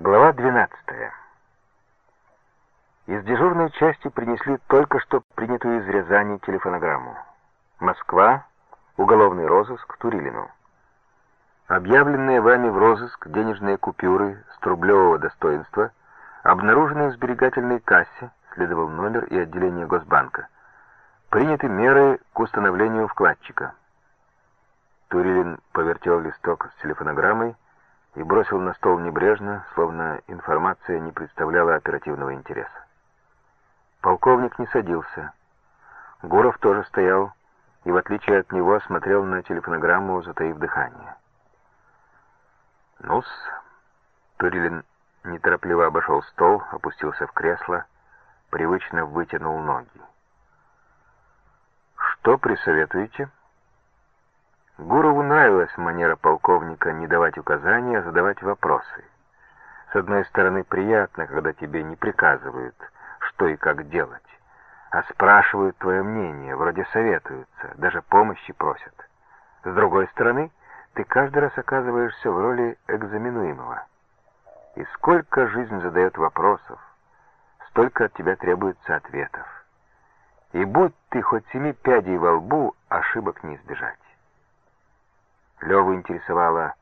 Глава 12. Из дежурной части принесли только что принятую из Рязани телефонограмму. Москва, уголовный розыск Турилину. Объявленные вами в розыск денежные купюры с рублевого достоинства обнаружены в сберегательной кассе, следовал номер и отделение Госбанка. Приняты меры к установлению вкладчика. Турилин повертел листок с телефонограммой и бросил на стол небрежно, словно информация не представляла оперативного интереса. Полковник не садился. Гуров тоже стоял и, в отличие от него, смотрел на телефонограмму, затаив дыхание. «Ну-с», Турилин неторопливо обошел стол, опустился в кресло, привычно вытянул ноги. «Что присоветуете?» Гурову нравилась манера полковника не давать указания, а задавать вопросы. С одной стороны, приятно, когда тебе не приказывают, что и как делать, а спрашивают твое мнение, вроде советуются, даже помощи просят. С другой стороны, ты каждый раз оказываешься в роли экзаменуемого. И сколько жизнь задает вопросов, столько от тебя требуется ответов. И будь ты хоть семи пядей во лбу, ошибок не избежать. Леву интересовало,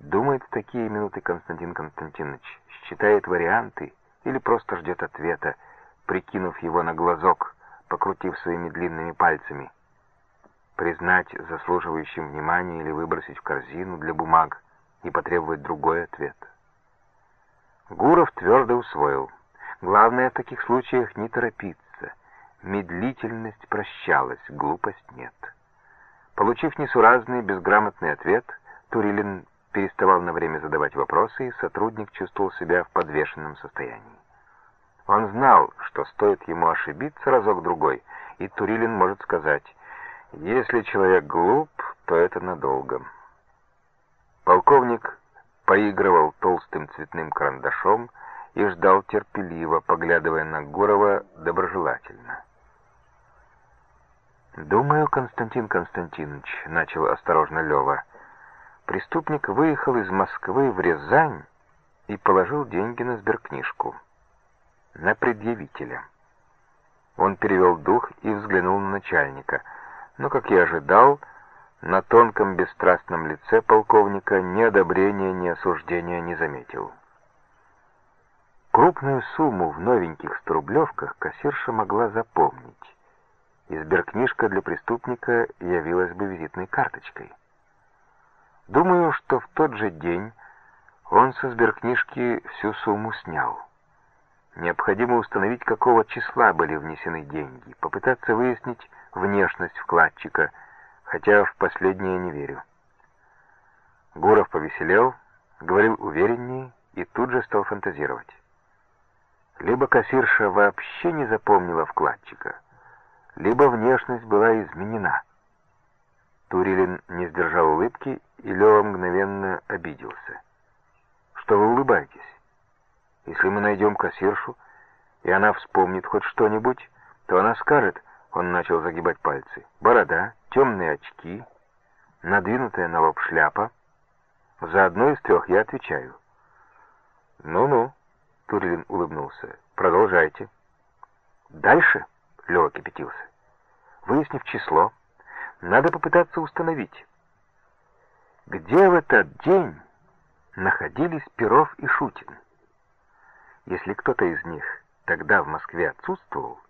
думает в такие минуты Константин Константинович, считает варианты или просто ждет ответа, прикинув его на глазок, покрутив своими длинными пальцами. Признать заслуживающим внимания или выбросить в корзину для бумаг и потребовать другой ответ. Гуров твердо усвоил. Главное в таких случаях не торопиться. Медлительность прощалась, глупость нет. Получив несуразный, безграмотный ответ, Турилин переставал на время задавать вопросы, и сотрудник чувствовал себя в подвешенном состоянии. Он знал, что стоит ему ошибиться разок-другой, и Турилин может сказать, «Если человек глуп, то это надолго». Полковник поигрывал толстым цветным карандашом и ждал терпеливо, поглядывая на Гурова доброжелательно. «Думаю, Константин Константинович», — начал осторожно Лева, «преступник выехал из Москвы в Рязань и положил деньги на сберкнижку, на предъявителя». Он перевел дух и взглянул на начальника, но, как я ожидал, на тонком бесстрастном лице полковника ни одобрения, ни осуждения не заметил. Крупную сумму в новеньких сторублевках кассирша могла запомнить и сберкнижка для преступника явилась бы визитной карточкой. Думаю, что в тот же день он со сберкнижки всю сумму снял. Необходимо установить, какого числа были внесены деньги, попытаться выяснить внешность вкладчика, хотя в последнее не верю. Гуров повеселел, говорил увереннее и тут же стал фантазировать. Либо кассирша вообще не запомнила вкладчика, либо внешность была изменена. Турилин не сдержал улыбки, и Лева мгновенно обиделся. «Что вы улыбаетесь? Если мы найдем кассиршу, и она вспомнит хоть что-нибудь, то она скажет, он начал загибать пальцы, борода, темные очки, надвинутая на лоб шляпа. За одно из трех я отвечаю. «Ну-ну», — Турилин улыбнулся, — «продолжайте». «Дальше?» Лева кипятился. Выяснив число, надо попытаться установить, где в этот день находились Перов и Шутин. Если кто-то из них тогда в Москве отсутствовал,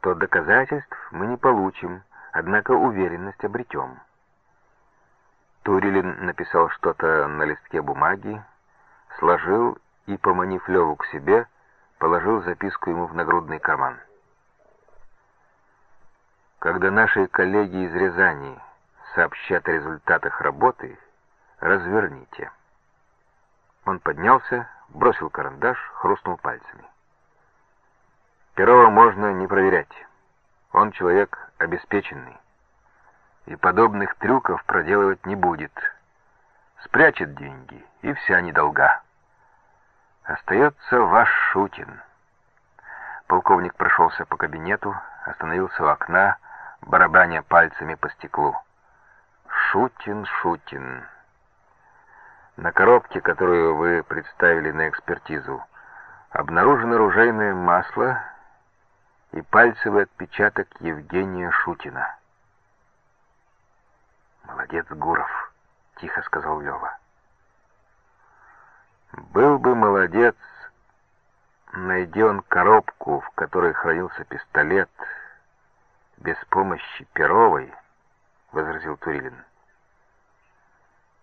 то доказательств мы не получим, однако уверенность обретем. Турилин написал что-то на листке бумаги, сложил и, поманив Леву к себе, положил записку ему в нагрудный карман. Когда наши коллеги из Рязани сообщат о результатах работы, разверните. Он поднялся, бросил карандаш, хрустнул пальцами. Перова можно не проверять. Он человек обеспеченный. И подобных трюков проделывать не будет. Спрячет деньги, и вся недолга. Остается ваш Шутин. Полковник прошелся по кабинету, остановился у окна, барабаня пальцами по стеклу. Шутин, Шутин. На коробке, которую вы представили на экспертизу, обнаружено оружейное масло и пальцевый отпечаток Евгения Шутина. «Молодец, Гуров», — тихо сказал Лева. «Был бы молодец, найди он коробку, в которой хранился пистолет, без помощи Перовой», — возразил Турилин.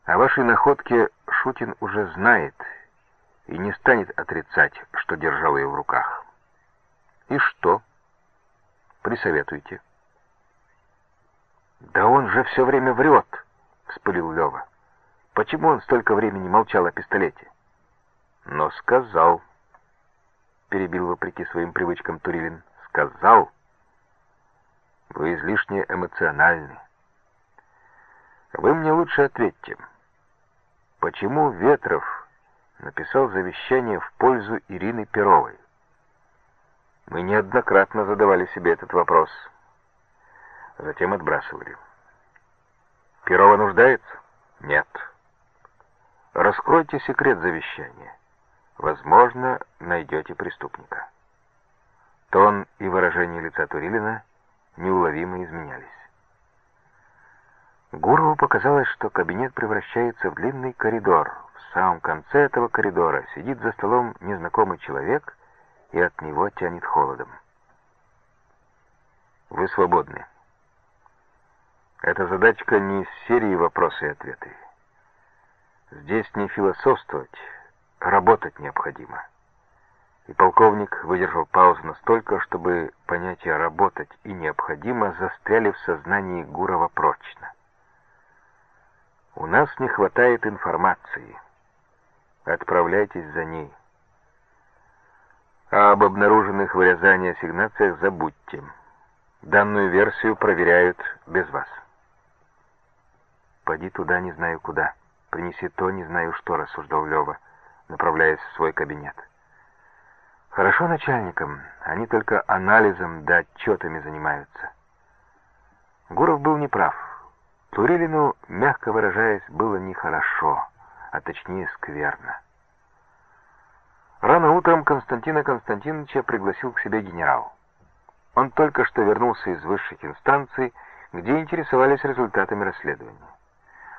«О вашей находке Шутин уже знает и не станет отрицать, что держал ее в руках». «И что?» «Присоветуйте». «Да он же все время врет!» — вспылил Лева. «Почему он столько времени молчал о пистолете?» «Но сказал», — перебил вопреки своим привычкам Турилин. «Сказал. Вы излишне эмоциональны. Вы мне лучше ответьте, почему Ветров написал завещание в пользу Ирины Перовой? Мы неоднократно задавали себе этот вопрос» затем отбрасывали. Перова нуждается? Нет. Раскройте секрет завещания. Возможно, найдете преступника. Тон и выражение лица Турилина неуловимо изменялись. Гурову показалось, что кабинет превращается в длинный коридор. В самом конце этого коридора сидит за столом незнакомый человек, и от него тянет холодом. «Вы свободны», эта задачка не из серии вопросы и ответы. Здесь не философствовать, работать необходимо. И полковник выдержал паузу настолько, чтобы понятия «работать» и «необходимо» застряли в сознании Гурова прочно. «У нас не хватает информации. Отправляйтесь за ней. А об обнаруженных вырезаниях ассигнациях забудьте. Данную версию проверяют без вас». «Поди туда, не знаю куда. Принеси то, не знаю что», — рассуждал Лева, направляясь в свой кабинет. «Хорошо начальникам, они только анализом да отчетами занимаются». Гуров был неправ. Турилину, мягко выражаясь, было нехорошо, а точнее скверно. Рано утром Константина Константиновича пригласил к себе генерал. Он только что вернулся из высших инстанций, где интересовались результатами расследования.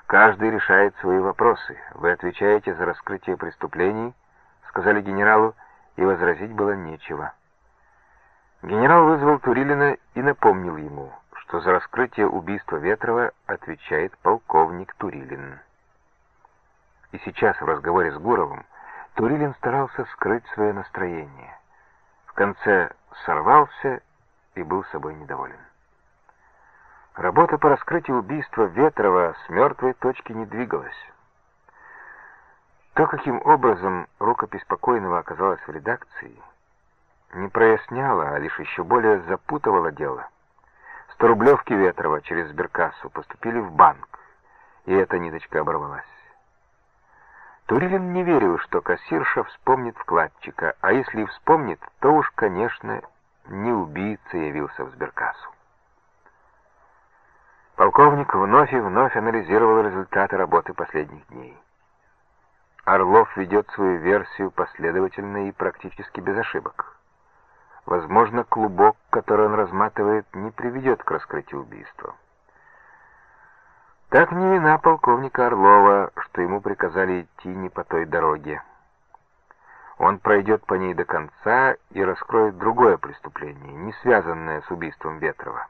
Каждый решает свои вопросы. Вы отвечаете за раскрытие преступлений, сказали генералу, и возразить было нечего. Генерал вызвал Турилина и напомнил ему, что за раскрытие убийства Ветрова отвечает полковник Турилин. И сейчас в разговоре с Гуровым Турилин старался скрыть свое настроение. В конце сорвался и был собой недоволен. Работа по раскрытию убийства Ветрова с мертвой точки не двигалась. То, каким образом рукопись покойного оказалась в редакции, не проясняло, а лишь еще более запутывало дело. Сто рублевки Ветрова через сберкассу поступили в банк, и эта ниточка оборвалась. Турилин не верил, что кассирша вспомнит вкладчика, а если и вспомнит, то уж, конечно, не убийца явился в сберкассу. Полковник вновь и вновь анализировал результаты работы последних дней. Орлов ведет свою версию последовательно и практически без ошибок. Возможно, клубок, который он разматывает, не приведет к раскрытию убийства. Так не вина полковника Орлова, что ему приказали идти не по той дороге. Он пройдет по ней до конца и раскроет другое преступление, не связанное с убийством Ветрова.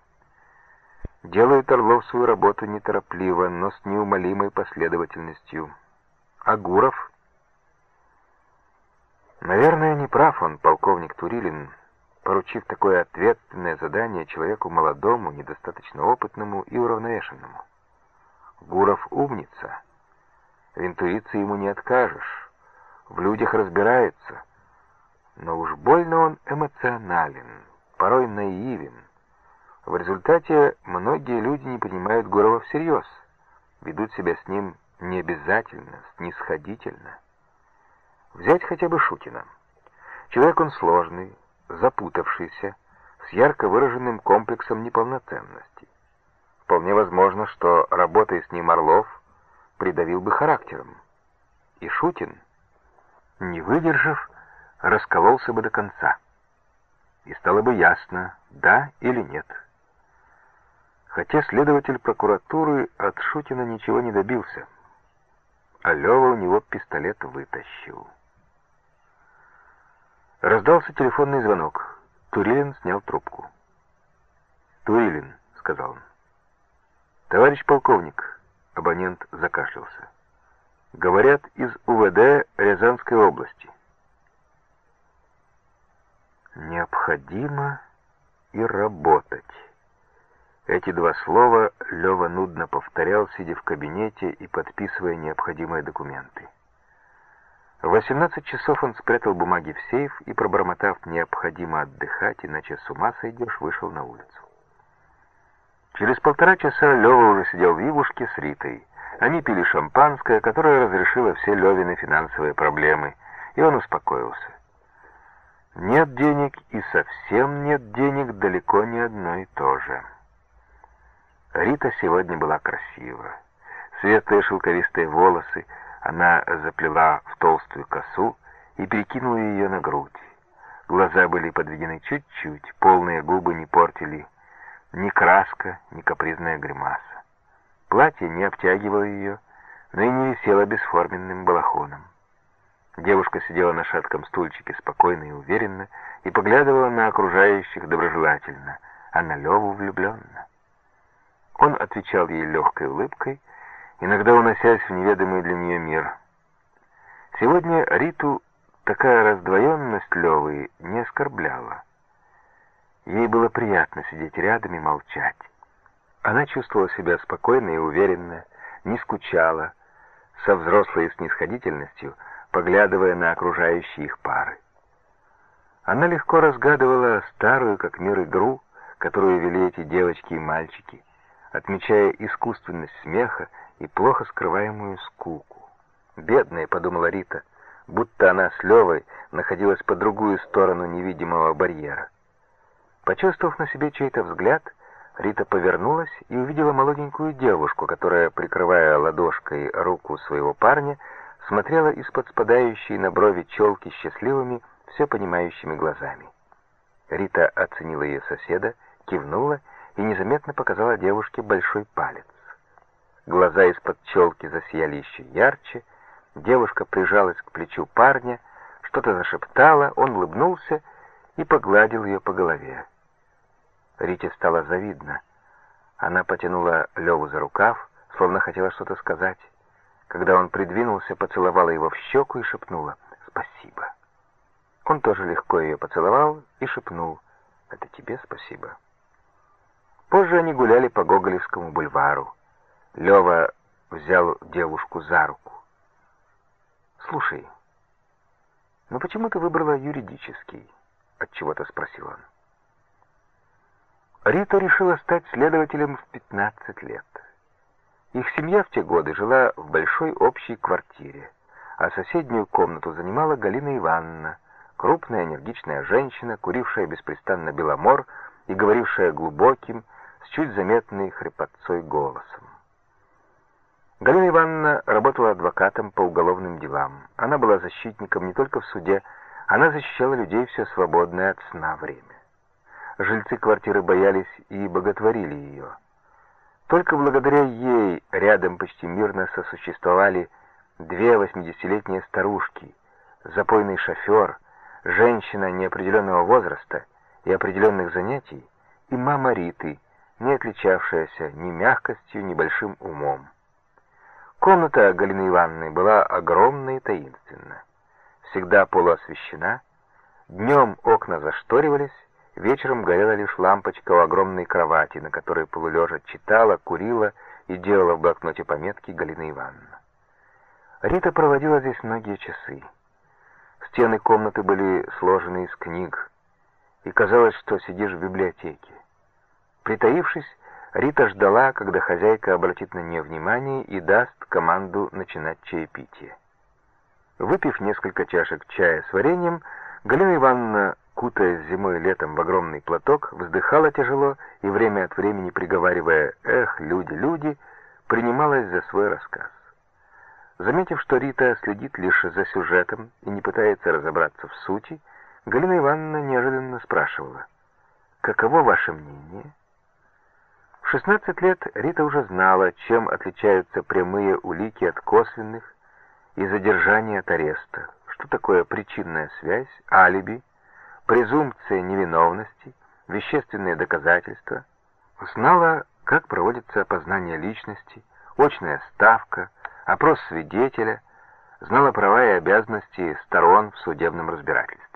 Делает Орлов свою работу неторопливо, но с неумолимой последовательностью. А Гуров? Наверное, не прав он, полковник Турилин, поручив такое ответственное задание человеку молодому, недостаточно опытному и уравновешенному. Гуров умница. В интуиции ему не откажешь. В людях разбирается. Но уж больно он эмоционален, порой наивен. В результате многие люди не понимают Гурова всерьез, ведут себя с ним необязательно, снисходительно. Взять хотя бы Шутина. Человек он сложный, запутавшийся, с ярко выраженным комплексом неполноценности. Вполне возможно, что, работая с ним Орлов, придавил бы характером. и Шутин, не выдержав, раскололся бы до конца. И стало бы ясно, да или нет. Хотя следователь прокуратуры от Шутина ничего не добился, а Лева у него пистолет вытащил. Раздался телефонный звонок. Турилин снял трубку. «Турилин», — сказал он. «Товарищ полковник», — абонент закашлялся. «Говорят, из УВД Рязанской области». «Необходимо и работать». Эти два слова Лева нудно повторял, сидя в кабинете и подписывая необходимые документы. В 18 часов он спрятал бумаги в сейф и, пробормотав «необходимо отдыхать, иначе с ума сойдешь», вышел на улицу. Через полтора часа Лева уже сидел в Ивушке с Ритой. Они пили шампанское, которое разрешило все Левины финансовые проблемы, и он успокоился. Нет денег и совсем нет денег далеко не одно и то же. Рита сегодня была красива. Светлые шелковистые волосы — она заплела в толстую косу и перекинула ее на грудь. Глаза были подведены чуть-чуть, полные губы не портили ни краска, ни капризная гримаса. Платье не обтягивало ее, но и не висело бесформенным балахоном. Девушка сидела на шатком стульчике спокойно и уверенно и поглядывала на окружающих доброжелательно, а на Леву влюбленно. Он отвечал ей легкой улыбкой, иногда уносясь в неведомый для нее мир. Сегодня Риту такая раздвоенность Левы не оскорбляла. Ей было приятно сидеть рядом и молчать. Она чувствовала себя спокойно и уверенно, не скучала, со взрослой снисходительностью, поглядывая на окружающие их пары. Она легко разгадывала старую, как мир, игру, которую вели эти девочки и мальчики, отмечая искусственность смеха и плохо скрываемую скуку. «Бедная», — подумала Рита, будто она с Левой находилась по другую сторону невидимого барьера. Почувствовав на себе чей-то взгляд, Рита повернулась и увидела молоденькую девушку, которая, прикрывая ладошкой руку своего парня, смотрела из-под спадающей на брови челки счастливыми, все понимающими глазами. Рита оценила ее соседа, кивнула и незаметно показала девушке большой палец. Глаза из-под челки засияли еще ярче, девушка прижалась к плечу парня, что-то зашептала, он улыбнулся и погладил ее по голове. Рите стало завидно. Она потянула Леву за рукав, словно хотела что-то сказать. Когда он придвинулся, поцеловала его в щеку и шепнула «Спасибо». Он тоже легко ее поцеловал и шепнул «Это тебе спасибо». Позже они гуляли по Гоголевскому бульвару. Лева взял девушку за руку. «Слушай, ну почему ты выбрала юридический?» — отчего-то спросил он. Рита решила стать следователем в 15 лет. Их семья в те годы жила в большой общей квартире, а соседнюю комнату занимала Галина Ивановна, крупная энергичная женщина, курившая беспрестанно беломор и говорившая глубоким, с чуть заметной хрипотцой голосом. Галина Ивановна работала адвокатом по уголовным делам. Она была защитником не только в суде, она защищала людей все свободное от сна время. Жильцы квартиры боялись и боготворили ее. Только благодаря ей рядом почти мирно сосуществовали две восьмидесятилетние старушки, запойный шофер, женщина неопределенного возраста и определенных занятий, и мама Риты, не отличавшаяся ни мягкостью, ни большим умом. Комната Галины Ивановны была огромна и таинственна. Всегда полуосвещена. Днем окна зашторивались, вечером горела лишь лампочка у огромной кровати, на которой полулежа читала, курила и делала в блокноте пометки Галина Ивановна. Рита проводила здесь многие часы. Стены комнаты были сложены из книг, и казалось, что сидишь в библиотеке. Притаившись, Рита ждала, когда хозяйка обратит на нее внимание и даст команду начинать чаепитие. Выпив несколько чашек чая с вареньем, Галина Ивановна, кутаясь зимой и летом в огромный платок, вздыхала тяжело и время от времени приговаривая «Эх, люди, люди!» принималась за свой рассказ. Заметив, что Рита следит лишь за сюжетом и не пытается разобраться в сути, Галина Ивановна неожиданно спрашивала, «Каково ваше мнение?» В 16 лет Рита уже знала, чем отличаются прямые улики от косвенных и задержание от ареста, что такое причинная связь, алиби, презумпция невиновности, вещественные доказательства, знала, как проводится опознание личности, очная ставка, опрос свидетеля, знала права и обязанности сторон в судебном разбирательстве.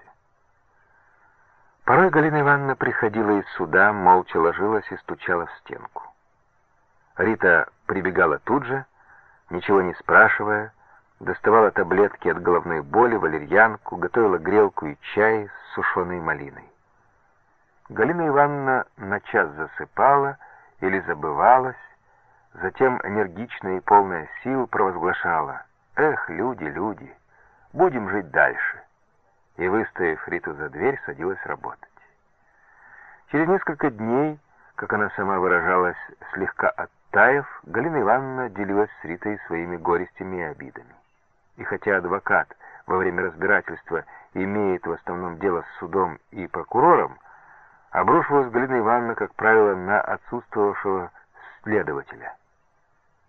Порой Галина Ивановна приходила из суда, молча ложилась и стучала в стенку. Рита прибегала тут же, ничего не спрашивая, доставала таблетки от головной боли, валерьянку, готовила грелку и чай с сушеной малиной. Галина Ивановна на час засыпала или забывалась, затем энергичная и полная сил провозглашала «Эх, люди, люди, будем жить дальше!» И, выставив Риту за дверь, садилась работать. Через несколько дней, как она сама выражалась, слегка оттаив, Галина Ивановна делилась с Ритой своими горестями и обидами. И хотя адвокат во время разбирательства имеет в основном дело с судом и прокурором, обрушивалась Галина Ивановна, как правило, на отсутствовавшего следователя.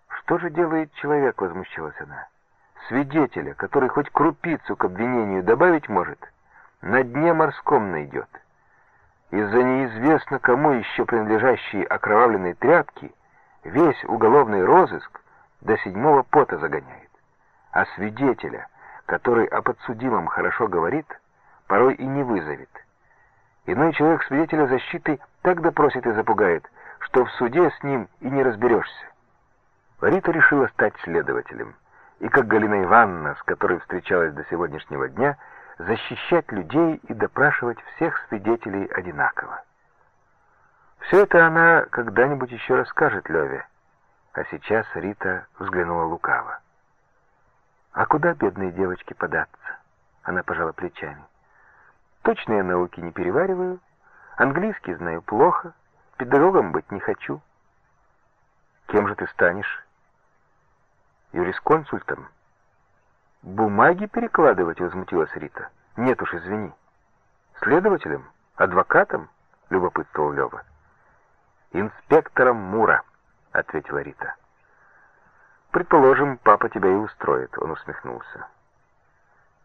«Что же делает человек?» — возмущалась она. «Свидетеля, который хоть крупицу к обвинению добавить может, на дне морском найдет. Из-за неизвестно кому еще принадлежащей окровавленной тряпки весь уголовный розыск до седьмого пота загоняет а свидетеля, который о подсудимом хорошо говорит, порой и не вызовет. Иной человек свидетеля защиты так допросит и запугает, что в суде с ним и не разберешься. Рита решила стать следователем, и как Галина Ивановна, с которой встречалась до сегодняшнего дня, защищать людей и допрашивать всех свидетелей одинаково. Все это она когда-нибудь еще расскажет Леве, а сейчас Рита взглянула лукаво. А куда бедной девочке податься? Она пожала плечами. Точные науки не перевариваю, английский знаю плохо, педагогом быть не хочу. Кем же ты станешь? Юрисконсультом? Бумаги перекладывать, возмутилась Рита. Нет уж, извини. Следователем? Адвокатом? Любопытствовал Лева. Инспектором Мура, ответила Рита. «Предположим, папа тебя и устроит», — он усмехнулся.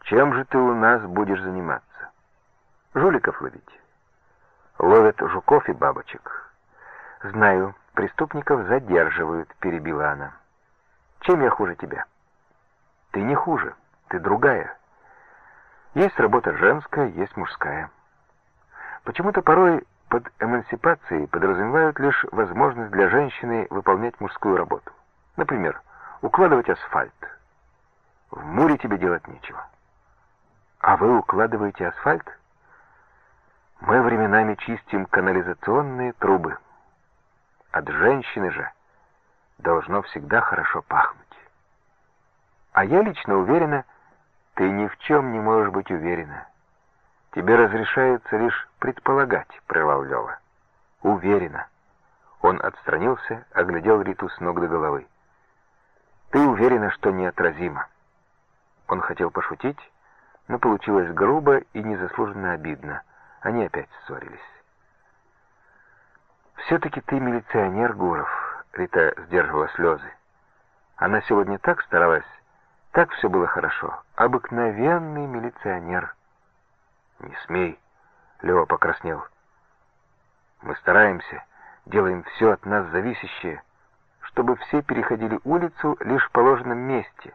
«Чем же ты у нас будешь заниматься?» «Жуликов ловить». «Ловят жуков и бабочек». «Знаю, преступников задерживают», — перебила она. «Чем я хуже тебя?» «Ты не хуже, ты другая. Есть работа женская, есть мужская. Почему-то порой под эмансипацией подразумевают лишь возможность для женщины выполнять мужскую работу. Например, укладывать асфальт. В Муре тебе делать нечего. А вы укладываете асфальт? Мы временами чистим канализационные трубы. От женщины же должно всегда хорошо пахнуть. А я лично уверена, ты ни в чем не можешь быть уверена. Тебе разрешается лишь предполагать, прервал Лева. Уверена. Он отстранился, оглядел Риту с ног до головы. Ты уверена, что неотразима. Он хотел пошутить, но получилось грубо и незаслуженно обидно. Они опять ссорились. «Все-таки ты милиционер, Гуров», — Рита сдерживала слезы. Она сегодня так старалась, так все было хорошо. Обыкновенный милиционер. «Не смей», — Лева покраснел. «Мы стараемся, делаем все от нас зависящее» чтобы все переходили улицу лишь в положенном месте.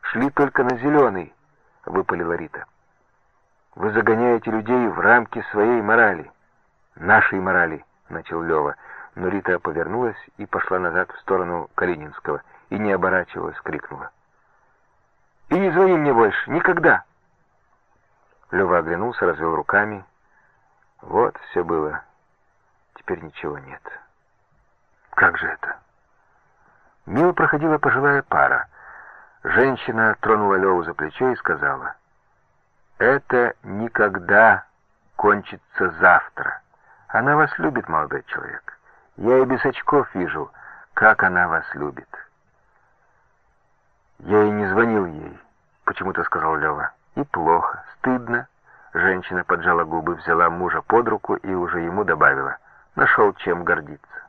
Шли только на зеленый, — выпалила Рита. Вы загоняете людей в рамки своей морали. Нашей морали, — начал Лева. Но Рита повернулась и пошла назад в сторону Калининского и, не оборачиваясь, крикнула. «И не звони мне больше! Никогда!» Лева оглянулся, развел руками. Вот все было. Теперь ничего нет. Как же это? Мимо проходила пожилая пара. Женщина тронула Леву за плечо и сказала, «Это никогда кончится завтра. Она вас любит, молодой человек. Я и без очков вижу, как она вас любит». Я и не звонил ей, почему-то сказал Лева. И плохо, стыдно. Женщина поджала губы, взяла мужа под руку и уже ему добавила. Нашел чем гордиться.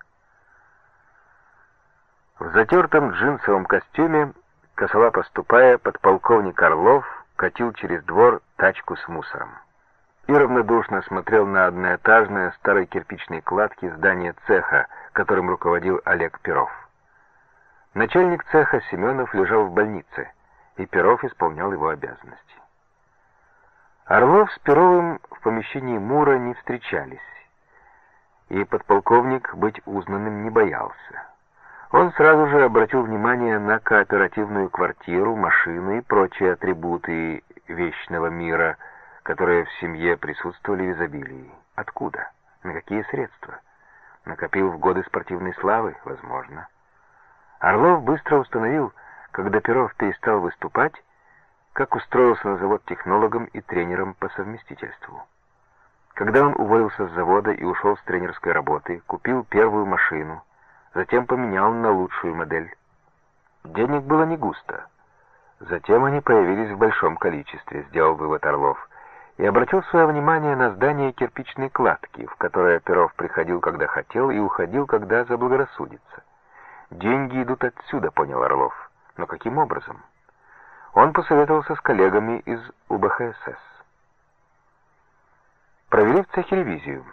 В затертом джинсовом костюме, косола поступая, подполковник Орлов катил через двор тачку с мусором и равнодушно смотрел на одноэтажное старой кирпичной кладки здание цеха, которым руководил Олег Перов. Начальник цеха Семенов лежал в больнице, и Перов исполнял его обязанности. Орлов с Перовым в помещении Мура не встречались, и подполковник быть узнанным не боялся. Он сразу же обратил внимание на кооперативную квартиру, машины и прочие атрибуты вечного мира, которые в семье присутствовали в изобилии. Откуда? На какие средства? Накопил в годы спортивной славы? Возможно. Орлов быстро установил, когда Перов перестал выступать, как устроился на завод технологом и тренером по совместительству. Когда он уволился с завода и ушел с тренерской работы, купил первую машину, затем поменял на лучшую модель. Денег было не густо. Затем они появились в большом количестве, сделал вывод Орлов, и обратил свое внимание на здание кирпичной кладки, в которое Перов приходил, когда хотел, и уходил, когда заблагорассудится. Деньги идут отсюда, понял Орлов. Но каким образом? Он посоветовался с коллегами из УБХСС. Провели в цехе ревизию.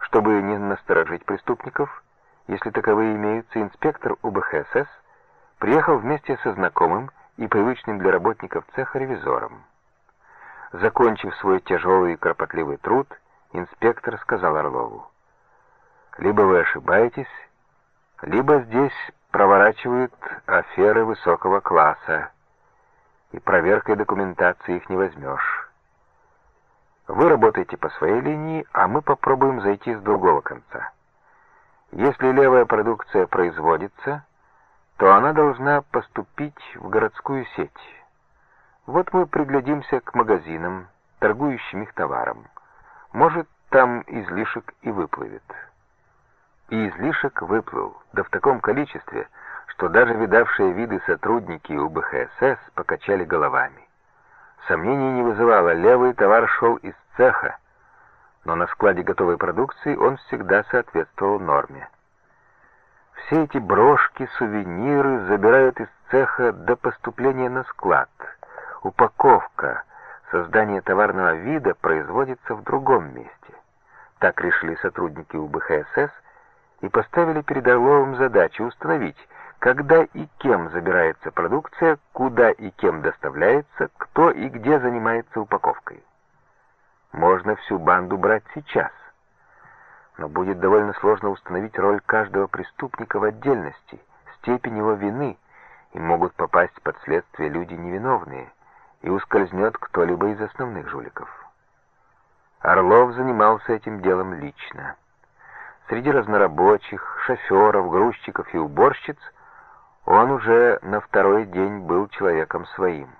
Чтобы не насторожить преступников, если таковые имеются, инспектор УБХСС приехал вместе со знакомым и привычным для работников цеха ревизором. Закончив свой тяжелый и кропотливый труд, инспектор сказал Орлову, «Либо вы ошибаетесь, либо здесь проворачивают аферы высокого класса, и проверкой документации их не возьмешь. Вы работаете по своей линии, а мы попробуем зайти с другого конца. Если левая продукция производится, то она должна поступить в городскую сеть. Вот мы приглядимся к магазинам, торгующим их товаром. Может, там излишек и выплывет и излишек выплыл, да в таком количестве, что даже видавшие виды сотрудники УБХСС покачали головами. Сомнений не вызывало, левый товар шел из цеха, но на складе готовой продукции он всегда соответствовал норме. Все эти брошки, сувениры забирают из цеха до поступления на склад. Упаковка, создание товарного вида производится в другом месте. Так решили сотрудники УБХСС, и поставили перед Орловым задачу установить, когда и кем забирается продукция, куда и кем доставляется, кто и где занимается упаковкой. Можно всю банду брать сейчас, но будет довольно сложно установить роль каждого преступника в отдельности, степень его вины, и могут попасть под следствие люди невиновные, и ускользнет кто-либо из основных жуликов. Орлов занимался этим делом лично. Среди разнорабочих, шоферов, грузчиков и уборщиц он уже на второй день был человеком своим.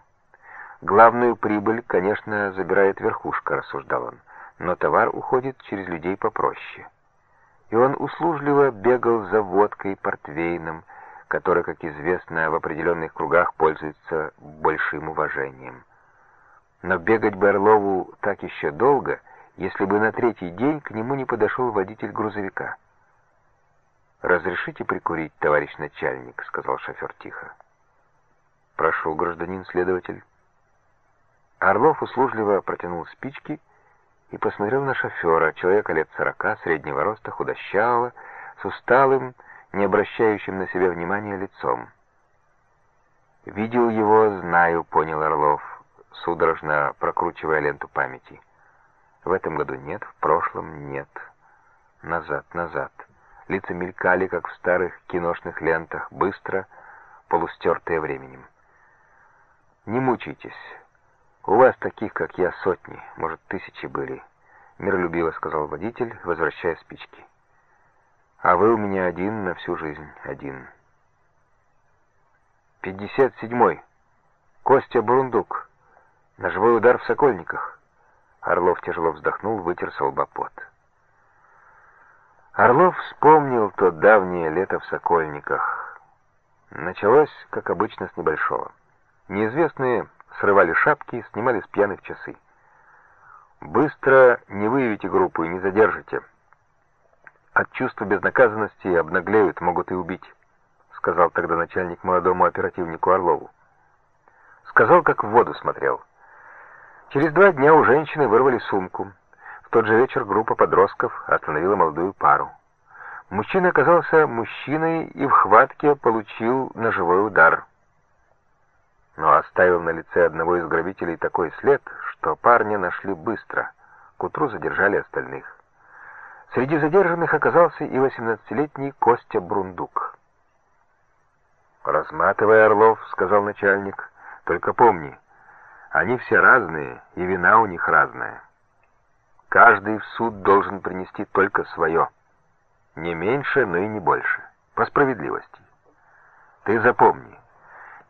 Главную прибыль, конечно, забирает верхушка, рассуждал он, но товар уходит через людей попроще. И он услужливо бегал за водкой, портвейном, который, как известно, в определенных кругах пользуется большим уважением. Но бегать Берлову так еще долго — если бы на третий день к нему не подошел водитель грузовика. «Разрешите прикурить, товарищ начальник», — сказал шофер тихо. «Прошу, гражданин следователь». Орлов услужливо протянул спички и посмотрел на шофера, человека лет сорока, среднего роста, худощавого, с усталым, не обращающим на себя внимания лицом. «Видел его, знаю», — понял Орлов, судорожно прокручивая ленту памяти. В этом году нет, в прошлом нет. Назад, назад. Лица мелькали, как в старых киношных лентах, быстро, полустертые временем. Не мучайтесь. У вас таких, как я, сотни, может, тысячи были. Миролюбиво сказал водитель, возвращая спички. А вы у меня один на всю жизнь, один. Пятьдесят седьмой. Костя Бурундук. Ножевой удар в Сокольниках. Орлов тяжело вздохнул, вытер с. Орлов вспомнил то давнее лето в Сокольниках. Началось, как обычно, с небольшого. Неизвестные срывали шапки, снимали с пьяных часы. «Быстро не выявите группу и не задержите. От чувства безнаказанности обнаглеют, могут и убить», сказал тогда начальник молодому оперативнику Орлову. Сказал, как в воду смотрел. Через два дня у женщины вырвали сумку. В тот же вечер группа подростков остановила молодую пару. Мужчина оказался мужчиной и в хватке получил ножевой удар. Но оставил на лице одного из грабителей такой след, что парня нашли быстро. К утру задержали остальных. Среди задержанных оказался и 18-летний Костя Брундук. «Разматывай, Орлов», — сказал начальник, — «только помни, они все разные, и вина у них разная. Каждый в суд должен принести только свое». Не меньше, но и не больше. По справедливости. Ты запомни,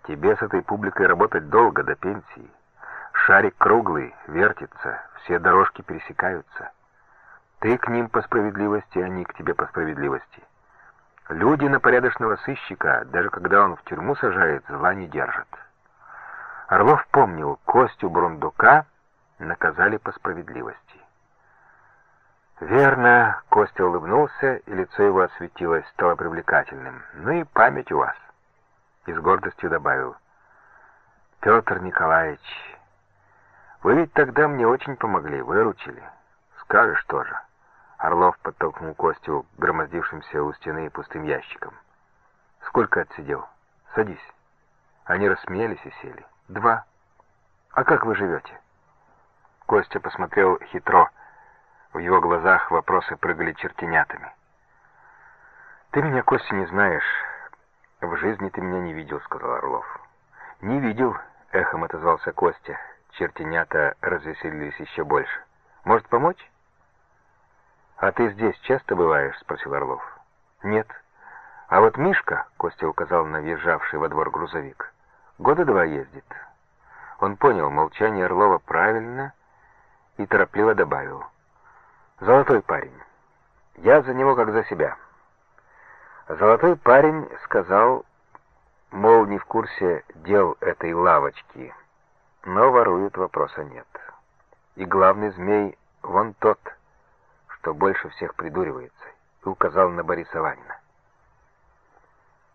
тебе с этой публикой работать долго, до пенсии. Шарик круглый, вертится, все дорожки пересекаются. Ты к ним по справедливости, они к тебе по справедливости. Люди на порядочного сыщика, даже когда он в тюрьму сажает, зла не держат. Орлов помнил, Костю Брундука наказали по справедливости. «Верно», — Костя улыбнулся, и лицо его осветилось, стало привлекательным. «Ну и память у вас». И с гордостью добавил. «Петр Николаевич, вы ведь тогда мне очень помогли, выручили. Скажешь тоже». Орлов подтолкнул Костю громоздившимся у стены пустым ящикам. «Сколько отсидел? Садись». Они рассмеялись и сели. «Два. А как вы живете?» Костя посмотрел хитро, — в его глазах вопросы прыгали чертенятами. «Ты меня, Костя, не знаешь. В жизни ты меня не видел», — сказал Орлов. «Не видел», — эхом отозвался Костя. Чертенята развеселились еще больше. «Может, помочь?» «А ты здесь часто бываешь?» — спросил Орлов. «Нет. А вот Мишка», — Костя указал на въезжавший во двор грузовик, — «года два ездит». Он понял молчание Орлова правильно и торопливо добавил — Золотой парень. Я за него как за себя. Золотой парень сказал, мол, не в курсе дел этой лавочки, но воруют, вопроса нет. И главный змей вон тот, что больше всех придуривается, и указал на Бориса Ванина.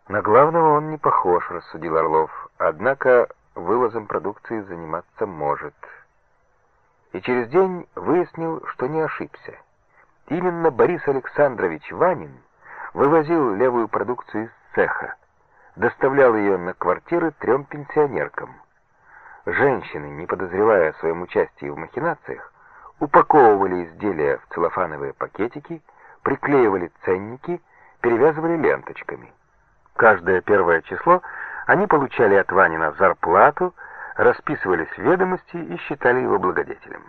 На главного он не похож, рассудил Орлов, однако вывозом продукции заниматься может — и через день выяснил, что не ошибся. Именно Борис Александрович Ванин вывозил левую продукцию из цеха, доставлял ее на квартиры трем пенсионеркам. Женщины, не подозревая о своем участии в махинациях, упаковывали изделия в целлофановые пакетики, приклеивали ценники, перевязывали ленточками. Каждое первое число они получали от Ванина зарплату, расписывались ведомости и считали его благодетелем.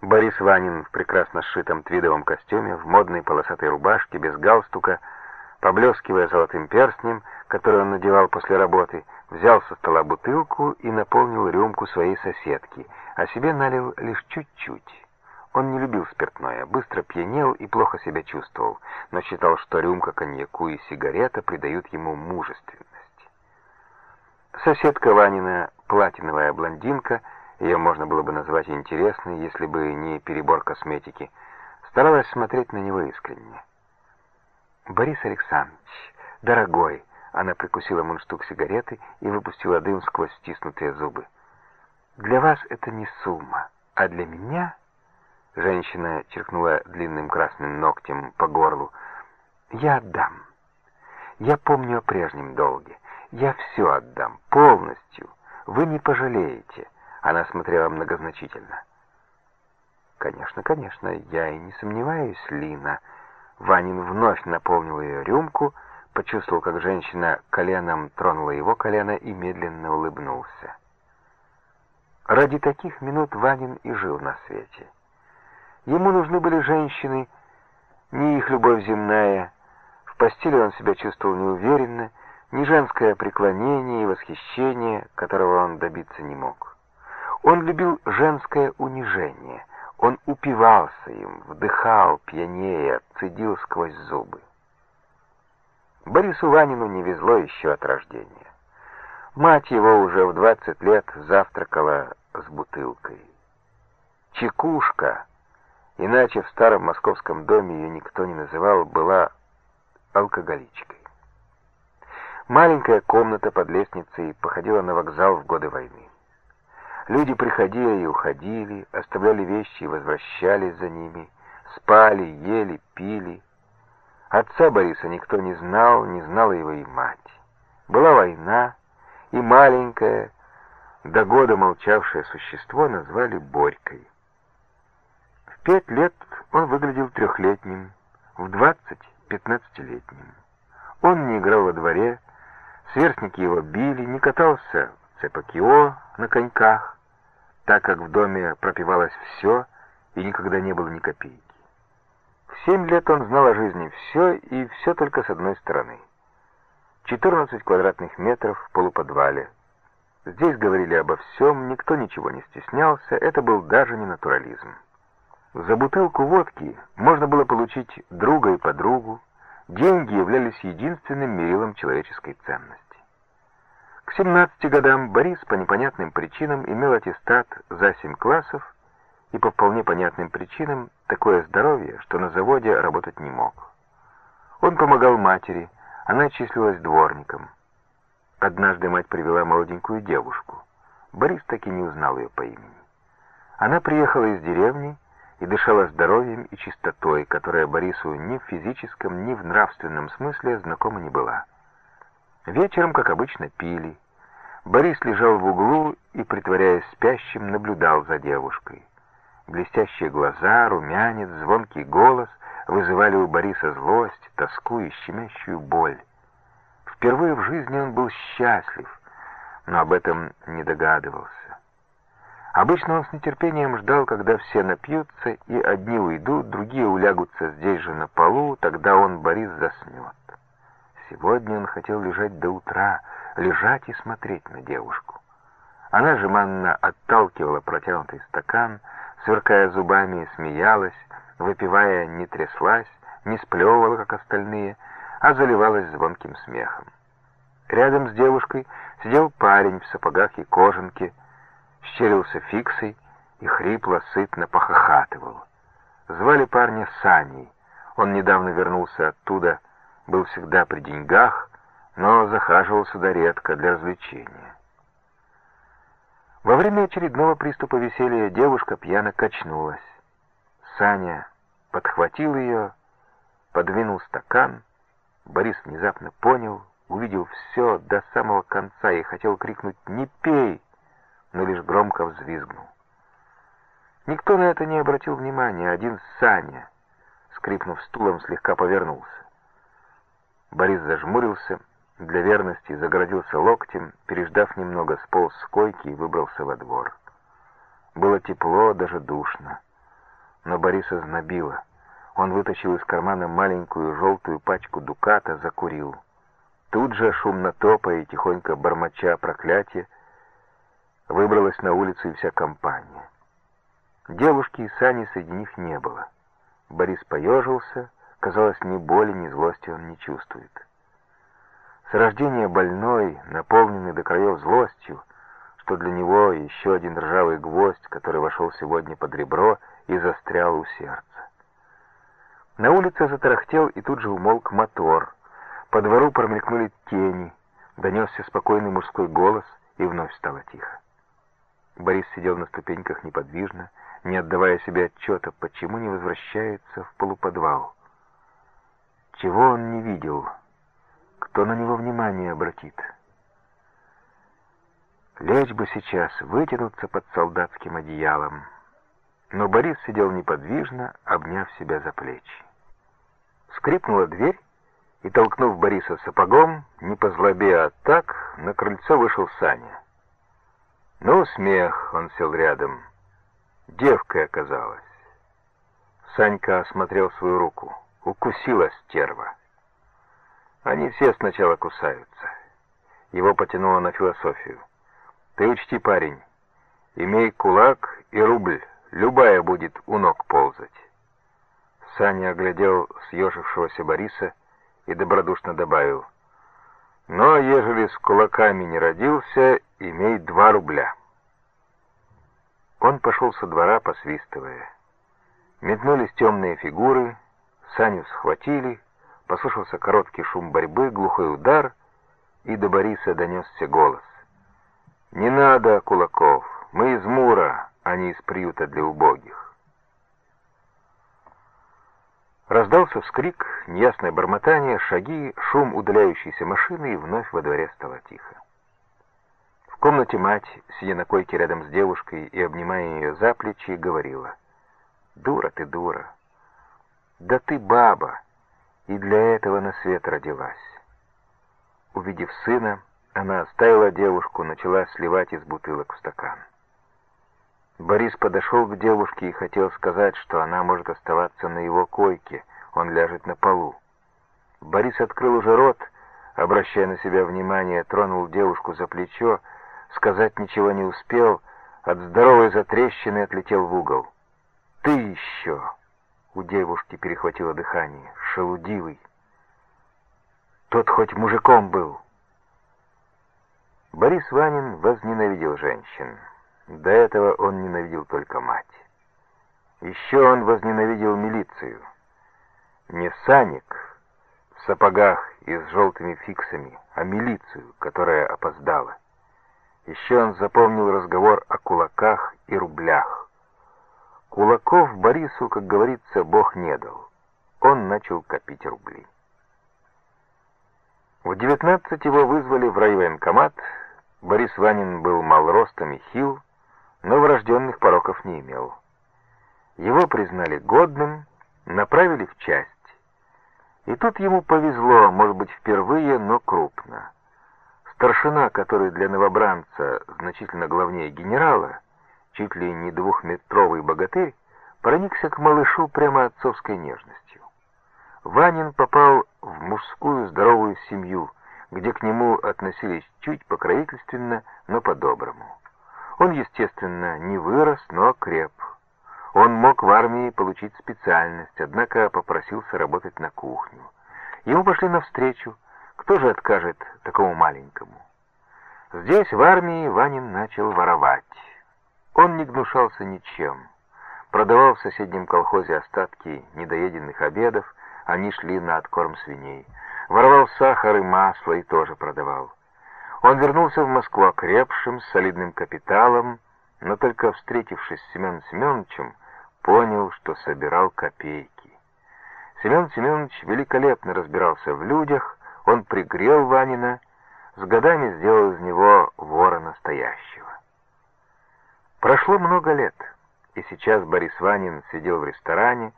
Борис Ванин в прекрасно сшитом твидовом костюме, в модной полосатой рубашке, без галстука, поблескивая золотым перстнем, который он надевал после работы, взял со стола бутылку и наполнил рюмку своей соседки, а себе налил лишь чуть-чуть. Он не любил спиртное, быстро пьянел и плохо себя чувствовал, но считал, что рюмка коньяку и сигарета придают ему мужественность. Соседка Ванина, платиновая блондинка, ее можно было бы назвать интересной, если бы не перебор косметики, старалась смотреть на него искренне. «Борис Александрович, дорогой!» Она прикусила мундштук сигареты и выпустила дым сквозь стиснутые зубы. «Для вас это не сумма, а для меня...» Женщина черкнула длинным красным ногтем по горлу. «Я отдам. Я помню о прежнем долге. Я все отдам, полностью. Вы не пожалеете. Она смотрела многозначительно. Конечно, конечно, я и не сомневаюсь, Лина. Ванин вновь наполнил ее рюмку, почувствовал, как женщина коленом тронула его колено и медленно улыбнулся. Ради таких минут Ванин и жил на свете. Ему нужны были женщины, не их любовь земная. В постели он себя чувствовал неуверенно, ни женское преклонение и восхищение, которого он добиться не мог. Он любил женское унижение. Он упивался им, вдыхал, пьянея, цедил сквозь зубы. Борису Ванину не везло еще от рождения. Мать его уже в 20 лет завтракала с бутылкой. Чекушка, иначе в старом московском доме ее никто не называл, была алкоголичкой. Маленькая комната под лестницей походила на вокзал в годы войны. Люди приходили и уходили, оставляли вещи и возвращались за ними, спали, ели, пили. Отца Бориса никто не знал, не знала его и мать. Была война, и маленькое, до года молчавшее существо назвали Борькой. В пять лет он выглядел трехлетним, в двадцать — пятнадцатилетним. Он не играл во дворе, Сверстники его били, не катался в цепакио на коньках, так как в доме пропивалось все и никогда не было ни копейки. В семь лет он знал о жизни все и все только с одной стороны. 14 квадратных метров в полуподвале. Здесь говорили обо всем, никто ничего не стеснялся, это был даже не натурализм. За бутылку водки можно было получить друга и подругу, деньги являлись единственным мерилом человеческой ценности. К 17 годам Борис по непонятным причинам имел аттестат за 7 классов и по вполне понятным причинам такое здоровье, что на заводе работать не мог. Он помогал матери, она числилась дворником. Однажды мать привела молоденькую девушку. Борис так и не узнал ее по имени. Она приехала из деревни, и дышала здоровьем и чистотой, которая Борису ни в физическом, ни в нравственном смысле знакома не была. Вечером, как обычно, пили. Борис лежал в углу и, притворяясь спящим, наблюдал за девушкой. Блестящие глаза, румянец, звонкий голос вызывали у Бориса злость, тоску и щемящую боль. Впервые в жизни он был счастлив, но об этом не догадывался. Обычно он с нетерпением ждал, когда все напьются, и одни уйдут, другие улягутся здесь же на полу, тогда он, Борис, заснет. Сегодня он хотел лежать до утра, лежать и смотреть на девушку. Она жеманно отталкивала протянутый стакан, сверкая зубами, смеялась, выпивая, не тряслась, не сплевывала, как остальные, а заливалась звонким смехом. Рядом с девушкой сидел парень в сапогах и кожанке, щерился фиксой и хрипло, сытно похохатывал. Звали парня Саней. Он недавно вернулся оттуда, был всегда при деньгах, но захаживал сюда редко для развлечения. Во время очередного приступа веселья девушка пьяно качнулась. Саня подхватил ее, подвинул стакан. Борис внезапно понял, увидел все до самого конца и хотел крикнуть «Не пей!», но лишь громко взвизгнул. Никто на это не обратил внимания, один Саня, скрипнув стулом, слегка повернулся. Борис зажмурился, для верности загородился локтем, переждав немного, сполз с койки и выбрался во двор. Было тепло, даже душно. Но Бориса знобило. Он вытащил из кармана маленькую желтую пачку дуката, закурил. Тут же, шумно топая и тихонько бормоча проклятие, Выбралась на улицу и вся компания. Девушки и Сани среди них не было. Борис поежился, казалось, ни боли, ни злости он не чувствует. С рождения больной, наполненный до краев злостью, что для него еще один ржавый гвоздь, который вошел сегодня под ребро и застрял у сердца. На улице затарахтел и тут же умолк мотор. По двору промелькнули тени, донесся спокойный мужской голос, и вновь стало тихо. Борис сидел на ступеньках неподвижно, не отдавая себе отчета, почему не возвращается в полуподвал. Чего он не видел? Кто на него внимание обратит? Лечь бы сейчас, вытянуться под солдатским одеялом. Но Борис сидел неподвижно, обняв себя за плечи. Скрипнула дверь, и, толкнув Бориса сапогом, не по злобе, а так, на крыльцо вышел Саня. Ну, смех, он сел рядом. Девкой оказалась. Санька осмотрел свою руку. Укусила стерва. Они все сначала кусаются. Его потянуло на философию. Ты учти, парень, имей кулак и рубль, любая будет у ног ползать. Саня оглядел съежившегося Бориса и добродушно добавил, «Но ежели с кулаками не родился, имей два рубля». Он пошел со двора, посвистывая. Метнулись темные фигуры, Саню схватили, послышался короткий шум борьбы, глухой удар, и до Бориса донесся голос. «Не надо, Кулаков, мы из Мура, а не из приюта для убогих». Раздался вскрик, неясное бормотание, шаги, шум удаляющейся машины, и вновь во дворе стало тихо. В комнате мать, сидя на койке рядом с девушкой и обнимая ее за плечи, говорила, «Дура ты, дура! Да ты баба, и для этого на свет родилась!» Увидев сына, она оставила девушку, начала сливать из бутылок в стакан. Борис подошел к девушке и хотел сказать, что она может оставаться на его койке, он ляжет на полу. Борис открыл уже рот, обращая на себя внимание, тронул девушку за плечо, сказать ничего не успел, от здоровой затрещины отлетел в угол. «Ты еще!» У девушки перехватило дыхание. «Шелудивый!» «Тот хоть мужиком был!» Борис Ванин возненавидел женщин. До этого он ненавидел только мать. Еще он возненавидел милицию. Не Саник в сапогах и с желтыми фиксами, а милицию, которая опоздала. Еще он запомнил разговор о кулаках и рублях. Кулаков Борису, как говорится, Бог не дал. Он начал копить рубли. В 19 его вызвали в райвоенкомат. Борис Ванин был мал ростом и хил, но врожденных пороков не имел. Его признали годным, направили в часть. И тут ему повезло, может быть, впервые, но крупно. Старшина, который для новобранца значительно главнее генерала, чуть ли не двухметровый богатырь, проникся к малышу прямо отцовской нежностью. Ванин попал в мужскую здоровую семью, где к нему относились чуть покровительственно, но по-доброму. Он, естественно, не вырос, но креп. Он мог в армии получить специальность, однако попросился работать на кухню. Ему пошли навстречу. Кто же откажет такому маленькому? Здесь, в армии, Ванин начал воровать. Он не гнушался ничем. Продавал в соседнем колхозе остатки недоеденных обедов, они шли на откорм свиней. Воровал сахар и масло и тоже продавал. Он вернулся в Москву окрепшим, с солидным капиталом, но только встретившись с Семеном Семеновичем, понял, что собирал копейки. Семен Семенович великолепно разбирался в людях, он пригрел Ванина, с годами сделал из него вора настоящего. Прошло много лет, и сейчас Борис Ванин сидел в ресторане,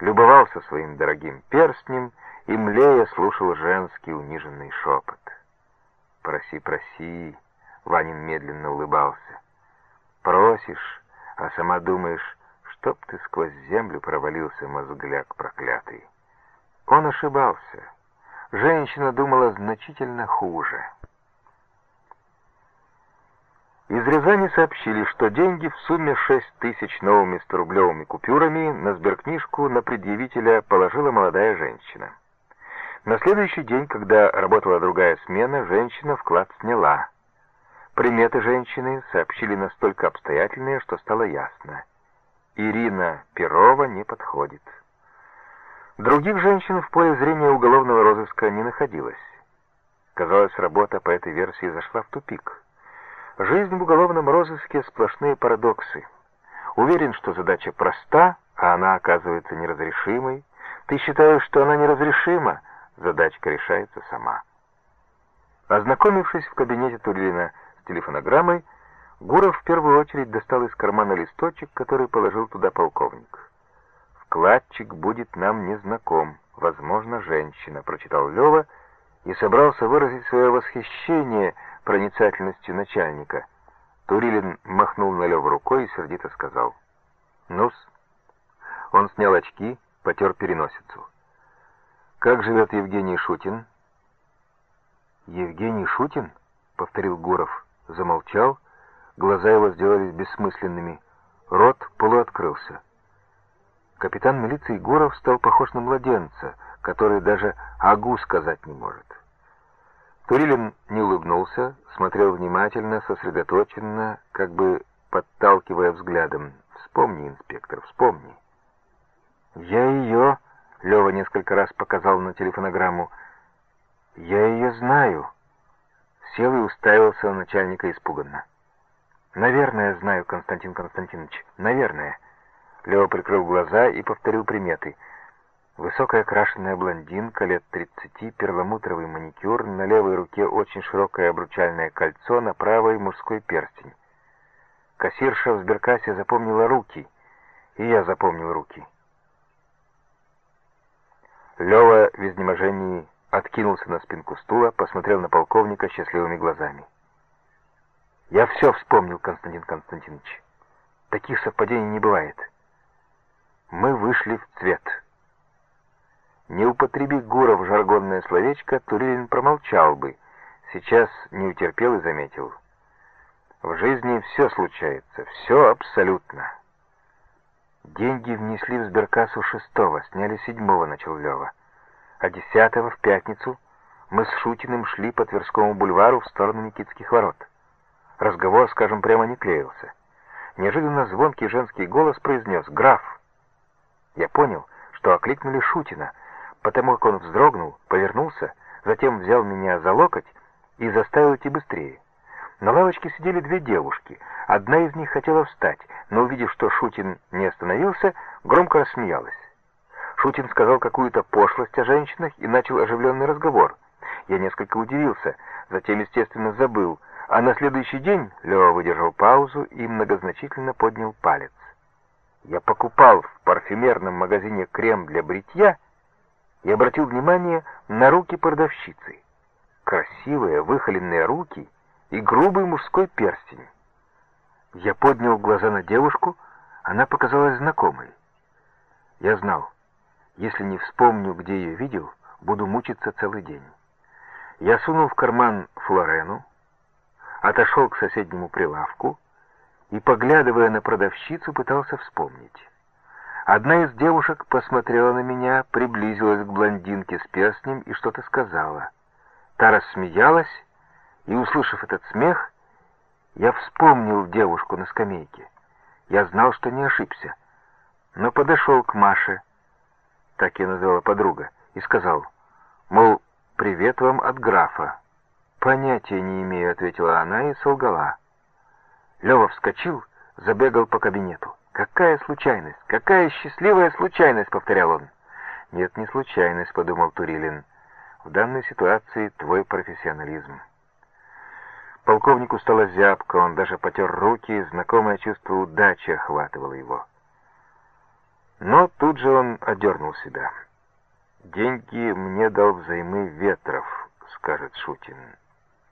любовался своим дорогим перстнем и, млея, слушал женский униженный шепот. «Проси, проси», — Ванин медленно улыбался. «Просишь, а сама думаешь, чтоб ты сквозь землю провалился, мозгляк проклятый». Он ошибался. Женщина думала значительно хуже. Из Рязани сообщили, что деньги в сумме 6 тысяч новыми 100-рублевыми купюрами на сберкнижку на предъявителя положила молодая женщина. На следующий день, когда работала другая смена, женщина вклад сняла. Приметы женщины сообщили настолько обстоятельные, что стало ясно. Ирина Перова не подходит. Других женщин в поле зрения уголовного розыска не находилось. Казалось, работа по этой версии зашла в тупик. Жизнь в уголовном розыске — сплошные парадоксы. Уверен, что задача проста, а она оказывается неразрешимой. Ты считаешь, что она неразрешима, задачка решается сама. Ознакомившись в кабинете Турилина с телефонограммой, Гуров в первую очередь достал из кармана листочек, который положил туда полковник. «Вкладчик будет нам незнаком, возможно, женщина», — прочитал Лева и собрался выразить свое восхищение — проницательностью начальника. Турилин махнул на Леву рукой и сердито сказал. «Ну-с». Он снял очки, потер переносицу. «Как живет Евгений Шутин?» «Евгений Шутин?» — повторил Гуров. Замолчал, глаза его сделались бессмысленными, рот полуоткрылся. Капитан милиции Гуров стал похож на младенца, который даже «агу» сказать не может. Турилин не улыбнулся, смотрел внимательно, сосредоточенно, как бы подталкивая взглядом. «Вспомни, инспектор, вспомни». «Я ее...» — Лева несколько раз показал на телефонограмму. «Я ее знаю». Сел и уставился на начальника испуганно. «Наверное, знаю, Константин Константинович, наверное». Лева прикрыл глаза и повторил приметы. Высокая крашеная блондинка, лет тридцати, перламутровый маникюр, на левой руке очень широкое обручальное кольцо, на правой мужской перстень. Кассирша в сберкассе запомнила руки, и я запомнил руки. Лева в изнеможении откинулся на спинку стула, посмотрел на полковника счастливыми глазами. «Я все вспомнил, Константин Константинович. Таких совпадений не бывает. Мы вышли в цвет». Не употреби Гуров жаргонное словечко, Турилин промолчал бы. Сейчас не утерпел и заметил. В жизни все случается, все абсолютно. Деньги внесли в сберкассу шестого, сняли седьмого, начал Лева. А десятого, в пятницу, мы с Шутиным шли по Тверскому бульвару в сторону Никитских ворот. Разговор, скажем прямо, не клеился. Неожиданно звонкий женский голос произнес «Граф!». Я понял, что окликнули Шутина, потому как он вздрогнул, повернулся, затем взял меня за локоть и заставил идти быстрее. На лавочке сидели две девушки. Одна из них хотела встать, но, увидев, что Шутин не остановился, громко рассмеялась. Шутин сказал какую-то пошлость о женщинах и начал оживленный разговор. Я несколько удивился, затем, естественно, забыл, а на следующий день Лева выдержал паузу и многозначительно поднял палец. Я покупал в парфюмерном магазине крем для бритья и обратил внимание на руки продавщицы. Красивые, выхоленные руки и грубый мужской перстень. Я поднял глаза на девушку, она показалась знакомой. Я знал, если не вспомню, где ее видел, буду мучиться целый день. Я сунул в карман флорену, отошел к соседнему прилавку и, поглядывая на продавщицу, пытался вспомнить. Одна из девушек посмотрела на меня, приблизилась к блондинке с перстнем и что-то сказала. Та рассмеялась, и, услышав этот смех, я вспомнил девушку на скамейке. Я знал, что не ошибся, но подошел к Маше, так я назвала подруга, и сказал, мол, «Привет вам от графа». «Понятия не имею», — ответила она и солгала. Лева вскочил, забегал по кабинету. «Какая случайность! Какая счастливая случайность!» — повторял он. «Нет, не случайность», — подумал Турилин. «В данной ситуации твой профессионализм». Полковнику стало зябко, он даже потер руки, знакомое чувство удачи охватывало его. Но тут же он одернул себя. «Деньги мне дал взаймы Ветров», — скажет Шутин.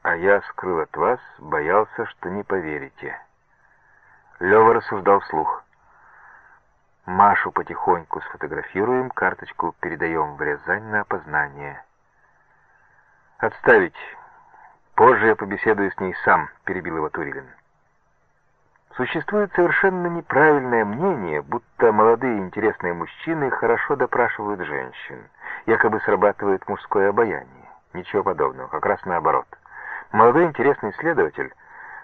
«А я скрыл от вас, боялся, что не поверите». Лева рассуждал вслух. Машу потихоньку сфотографируем, карточку передаем в Рязань на опознание. «Отставить. Позже я побеседую с ней сам», — перебил его Турилин. Существует совершенно неправильное мнение, будто молодые интересные мужчины хорошо допрашивают женщин. Якобы срабатывает мужское обаяние. Ничего подобного, как раз наоборот. Молодой интересный следователь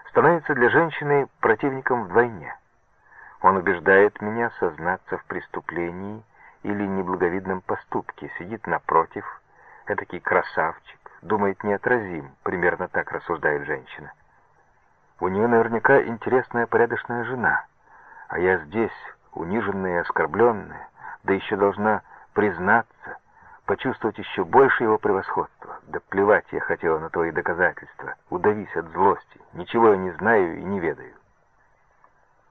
становится для женщины противником вдвойне. Он убеждает меня сознаться в преступлении или неблаговидном поступке, сидит напротив, этакий красавчик, думает неотразим, примерно так рассуждает женщина. У нее наверняка интересная порядочная жена, а я здесь, униженная и оскорбленная, да еще должна признаться, почувствовать еще больше его превосходства. Да плевать я хотела на твои доказательства, удавись от злости, ничего я не знаю и не ведаю.